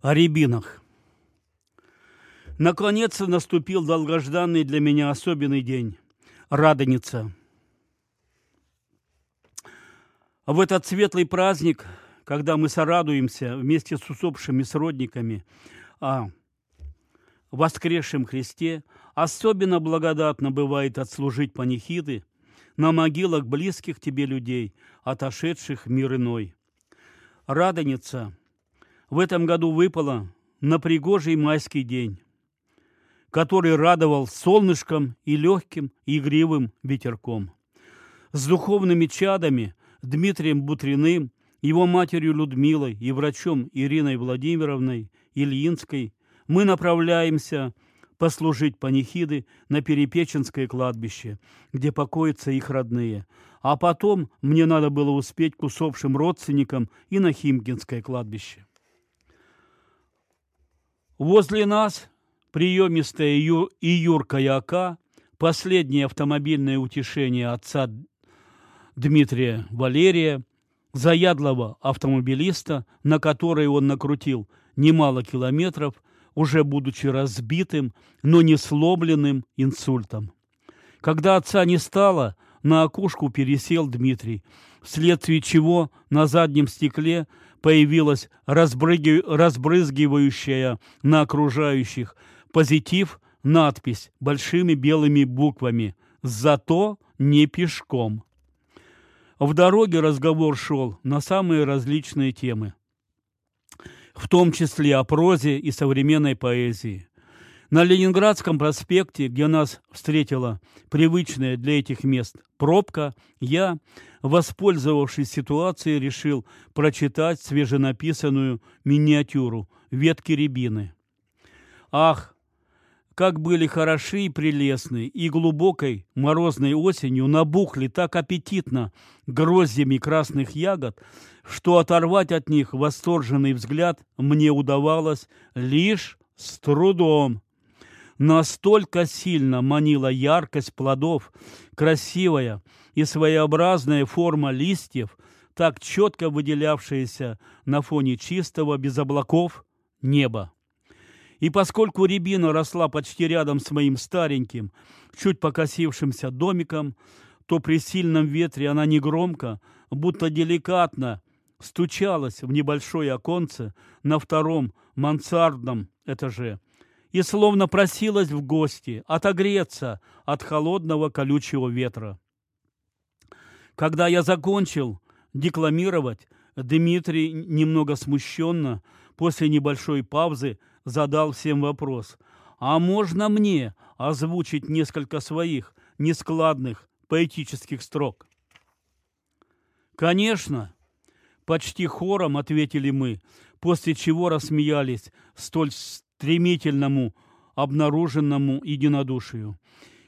О рябинах. Наконец-то наступил долгожданный для меня особенный день – Радоница. В этот светлый праздник, когда мы сорадуемся вместе с усопшими сродниками о воскресшем Христе, особенно благодатно бывает отслужить панихиды на могилах близких тебе людей, отошедших в мир иной. Радоница – в этом году выпало на пригожий майский день, который радовал солнышком и легким игривым ветерком. С духовными чадами Дмитрием Бутриным, его матерью Людмилой и врачом Ириной Владимировной Ильинской мы направляемся послужить панихиды на Перепеченское кладбище, где покоятся их родные. А потом мне надо было успеть к усопшим родственникам и на Химкинское кладбище. Возле нас приемистая Ю... и юркая ока, последнее автомобильное утешение отца Дмитрия Валерия, заядлого автомобилиста, на который он накрутил немало километров, уже будучи разбитым, но не сломленным инсультом. Когда отца не стало, на окушку пересел Дмитрий, вследствие чего на заднем стекле появилась разбрыги... разбрызгивающая на окружающих позитив надпись большими белыми буквами «Зато не пешком». В дороге разговор шел на самые различные темы, в том числе о прозе и современной поэзии. На Ленинградском проспекте, где нас встретила привычная для этих мест пробка, я, воспользовавшись ситуацией, решил прочитать свеженаписанную миниатюру «Ветки рябины». Ах, как были хороши и прелестны, и глубокой морозной осенью набухли так аппетитно гроздьями красных ягод, что оторвать от них восторженный взгляд мне удавалось лишь с трудом. Настолько сильно манила яркость плодов, красивая и своеобразная форма листьев, так четко выделявшаяся на фоне чистого, без облаков, неба. И поскольку рябина росла почти рядом с моим стареньким, чуть покосившимся домиком, то при сильном ветре она негромко, будто деликатно стучалась в небольшое оконце на втором мансардном этаже и словно просилась в гости отогреться от холодного колючего ветра. Когда я закончил декламировать, Дмитрий немного смущенно, после небольшой паузы, задал всем вопрос. «А можно мне озвучить несколько своих нескладных поэтических строк?» «Конечно!» – почти хором ответили мы, после чего рассмеялись столь стремительному обнаруженному единодушию.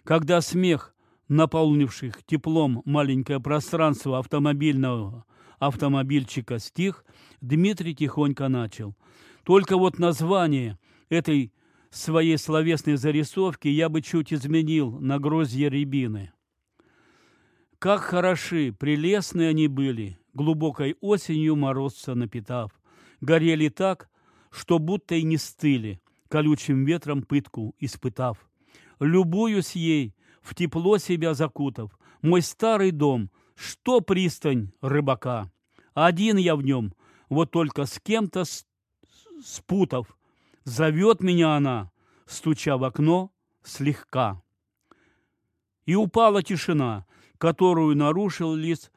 Когда смех, наполнивших теплом маленькое пространство автомобильного автомобильчика, стих, Дмитрий тихонько начал. Только вот название этой своей словесной зарисовки я бы чуть изменил на грозье рябины. Как хороши, прелестны они были, глубокой осенью морозца напитав. Горели так, что будто и не стыли, колючим ветром пытку испытав. Любуюсь ей, в тепло себя закутав, мой старый дом, что пристань рыбака. Один я в нем, вот только с кем-то спутав. Зовет меня она, стуча в окно слегка. И упала тишина, которую нарушил лишь,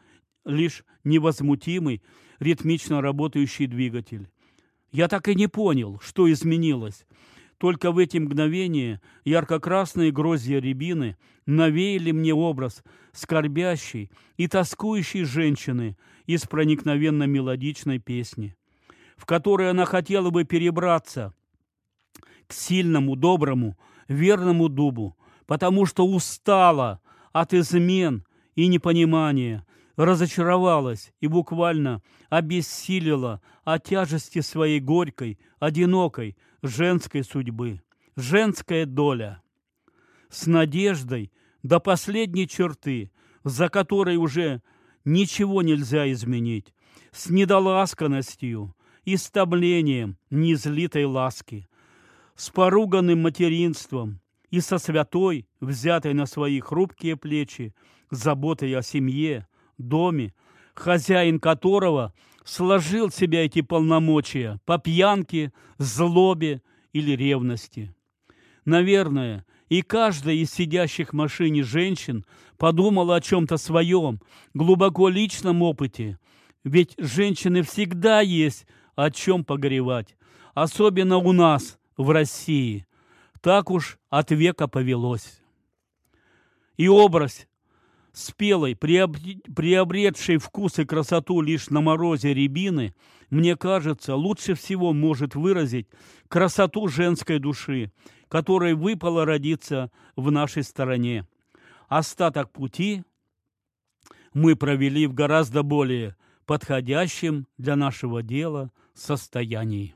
лишь невозмутимый, ритмично работающий двигатель. Я так и не понял, что изменилось. Только в эти мгновения ярко-красные гроздья рябины навеяли мне образ скорбящей и тоскующей женщины из проникновенно мелодичной песни, в которой она хотела бы перебраться к сильному, доброму, верному дубу, потому что устала от измен и непонимания, разочаровалась и буквально обессилила от тяжести своей горькой, одинокой, женской судьбы. Женская доля. С надеждой до последней черты, за которой уже ничего нельзя изменить, с недоласканностью истомлением неизлитой ласки, с поруганным материнством и со святой, взятой на свои хрупкие плечи, заботой о семье, доме, хозяин которого сложил себя эти полномочия по пьянке, злобе или ревности. Наверное, и каждая из сидящих в машине женщин подумала о чем-то своем, глубоко личном опыте. Ведь женщины всегда есть о чем погоревать, особенно у нас, в России. Так уж от века повелось. И образ спелой, приобретшей вкус и красоту лишь на морозе рябины, мне кажется, лучше всего может выразить красоту женской души, которой выпало родиться в нашей стороне. Остаток пути мы провели в гораздо более подходящем для нашего дела состоянии.